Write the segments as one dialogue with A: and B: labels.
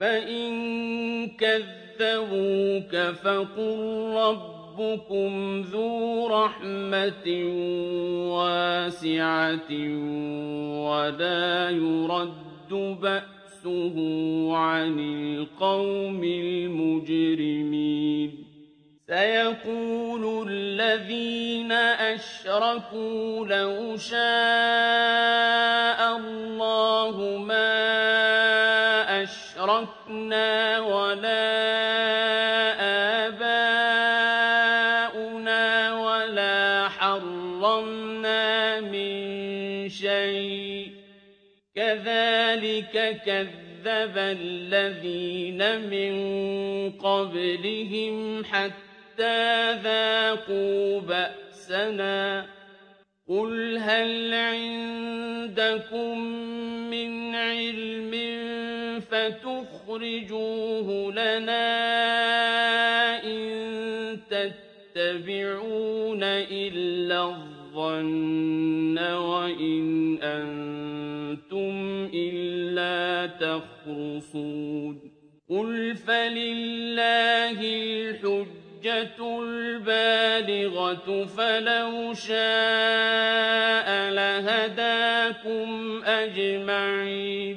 A: فَإِن كَذَّبُوكَ فَقُل رَّبُّكُمْ ذُو رَحْمَةٍ وَاسِعَةٍ وَلَا يُرَدُّ بَأْسُهُ عَنِ الْقَوْمِ الْمُجْرِمِينَ سَيَقُولُ الَّذِينَ أَشْرَكُوا لَوْ شَاءَ وَلَا آبَاؤُنَا وَلَا حَرَّمْنَا مِن شَيْءٍ ۚ. كَذَٰلِكَ كَذَّبَ الَّذِينَ مِن قَبْلِهِمْ حَتَّىٰ ذَاقُوا بَأْسَنَا ۗ. قُلْ هَلْ عِندَكُم مِّنْ عِلْمٍ فَتُخْرِجُوهُ لَنَا ۖ إِن تَتَّبِعُونَ إِلَّا الظَّنَّ وَإِنْ أَنتُمْ إِلَّا تَخْرُصُونَ. قُلْ فَلِلَّهِ الْحُجَّةُ الْبَالِغَةُ فَلَوْ شَاءَ لَهَدَاكُمْ أَجْمَعِينَ.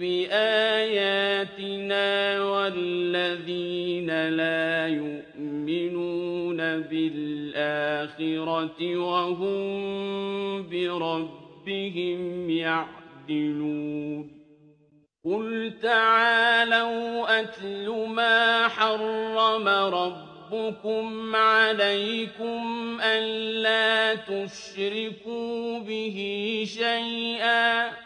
A: بِآيَاتِنَا وَالَّذِينَ لَا يُؤْمِنُونَ بِالْآخِرَةِ وَهُم بِرَبِّهِمْ يَعْدِلُونَ قُلْ تَعَالَوْا أَتْلُ مَا حَرَّمَ رَبُّكُمْ عَلَيْكُمْ أَلَّا تُشْرِكُوا بِهِ شَيْئًا ۖ